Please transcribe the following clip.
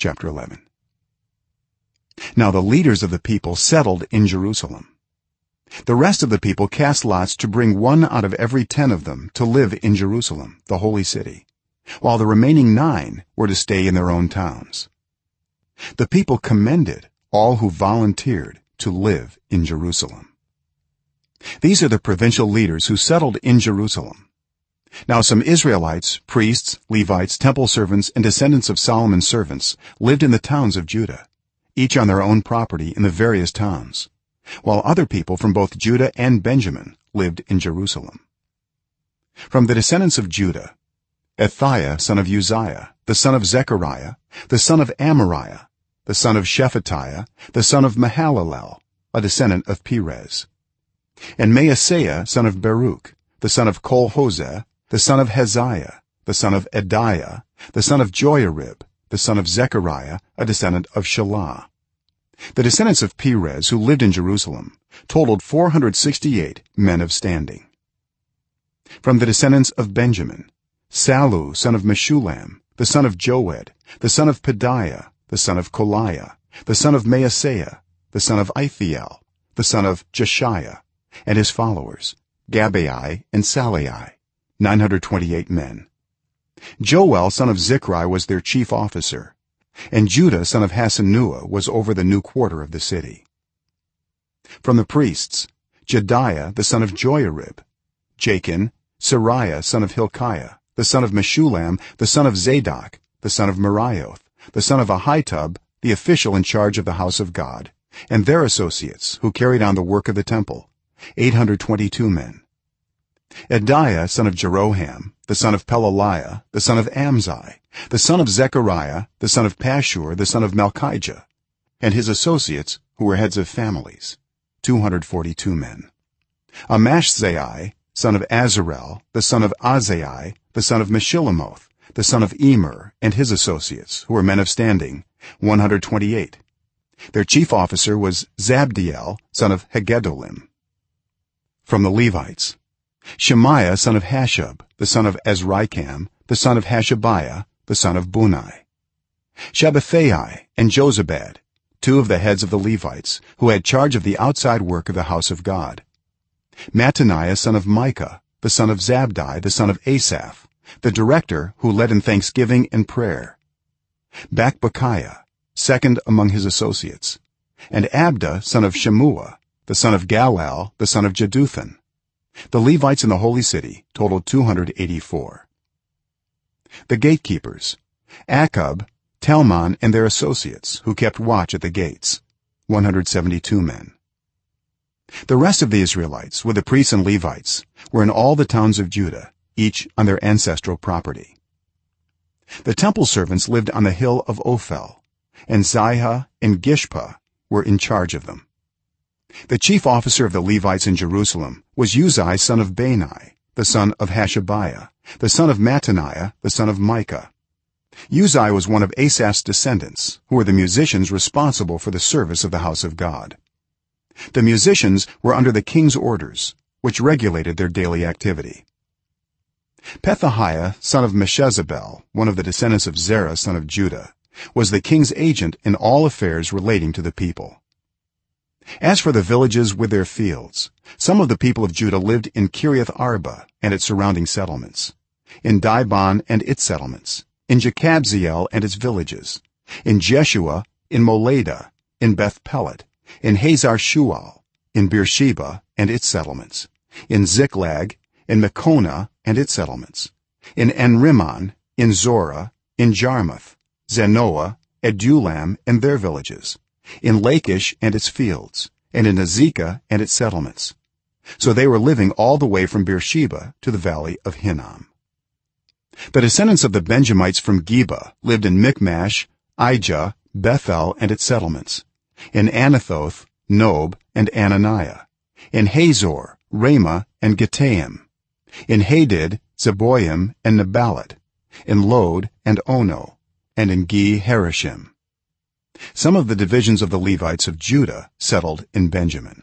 chapter 11 now the leaders of the people settled in jerusalem. The rest of the people cast lots to bring one out of every 10 of them to live in jerusalem the holy city while the remaining 9 were to stay in their own towns. The people commended all who volunteered to live in jerusalem. These are the provincial leaders who settled in jerusalem now some israelites priests levites temple servants and descendants of solomon's servants lived in the towns of judah each on their own property in the various towns while other people from both judah and benjamin lived in jerusalem. From the descendants of judah athaiah son of uzziah the son of zechariah the son of amariah the son of shephatiah the son of mahalalel a descendant of perez and maaseiah son of baruch the son of col-hozeh the son of hazaiah the son of adaiah the son of joiarib the son of zechariah a descendant of shelah the descendants of perez who lived in jerusalem totaled 468 men of standing from the descendants of benjamin sallu son of meshullam the son of joed the son of pedaiah the son of kolaiah the son of maaseiah the son of ithiel the son of jeshaiah and his followers gabbai and sallai 928 men. Joel son of zikri was their chief officer and judah son of hassenuah was over the new quarter of the city. From the priests jedaiah the son of joiarib jakin seraiah son of hilkiah the son of meshullam the son of zadok the son of meraioth the son of ahitub the official in charge of the house of god and their associates who carried on the work of the temple 822 men adaiah son of jeroham the son of pelaliah the son of amzi the son of zechariah the son of pashhur the son of malkijah and his associates who were heads of families 242 men amashsai son of azarel the son of ahzai the son of meshillemoth the son of immer and his associates who were men of standing 128 their chief officer was zabdiel son of haggedolim from the levites shemaiah son of hasshub the son of azrikam the son of hashabiah the son of bunni shabbethai and jozabad two of the heads of the levites who had charge of the outside work of the house of god mattaniah son of mika the son of zabdi the son of asaph the director who led in thanksgiving and prayer bakbukiah second among his associates and abda son of shammua the son of galal the son of jeduthun the levites in the holy city totaled 284 the gatekeepers akkub talmon and their associates who kept watch at the gates 172 men. The rest of the israelites with the priests and levites were in all the towns of judah each on their ancestral property. The temple servants lived on the hill of ophel and ziha and gishpa were in charge of them the chief officer of the levites in jerusalem was uzzi son of bani the son of hashabiah the son of mattaniah the son of mika. Uzzi was one of asaph's descendants who were the musicians responsible for the service of the house of god. The musicians were under the king's orders which regulated their daily activity. Pethahiah son of meshezabel one of the descendants of zerah son of judah was the king's agent in all affairs relating to the people as for the villages with their fields some of the people of judah lived in kiriath arba and its surrounding settlements in dibon and its settlements in jekabzeel and its villages in jeshua in moladah in beth pelet in hazar shual in beersheba and its settlements in ziklag in mekonah and its settlements in en rimmon in zorah in jarmuth zanoah adullam and their villages in lachish and its fields and in azekah and its settlements. So they were living all the way from beersheba to the valley of hinnom. The descendants of the benjamites from geba lived in mikmash aija bethel and its settlements in anathoth nob and ananiah in hazor ramah and gittaim in hadid zeboim and neballat in lod and ono and in ge harashim some of the divisions of the levites of judah settled in benjamin